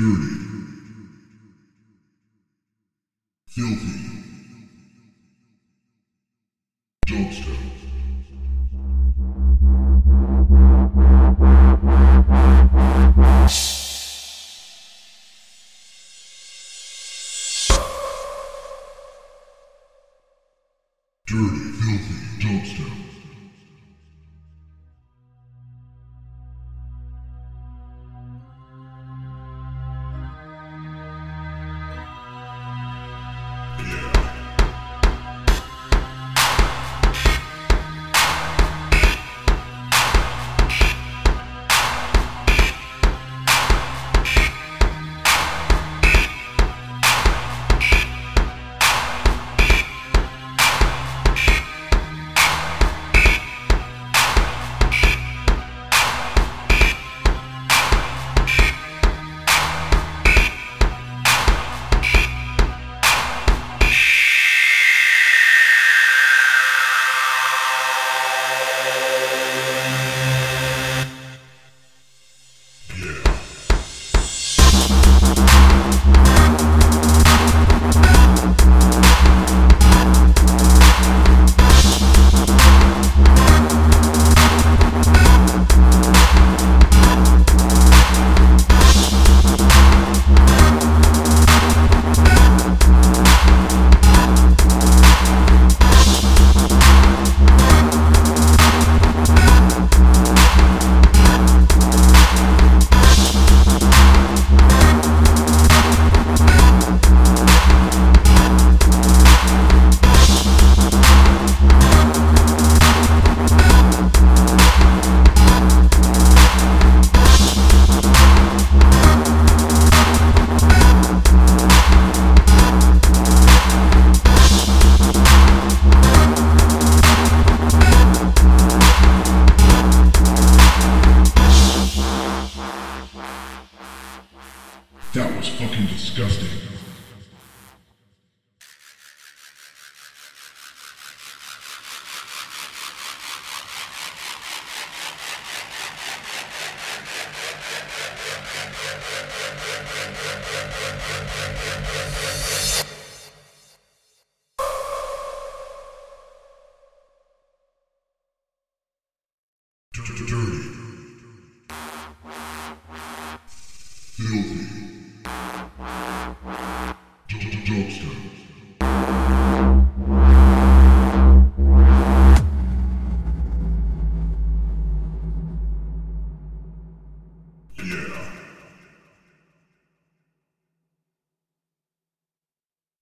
dirty, filthy, dumpster. Dirty, filthy dumpster. fucking disgusting. Dirty. Filthy.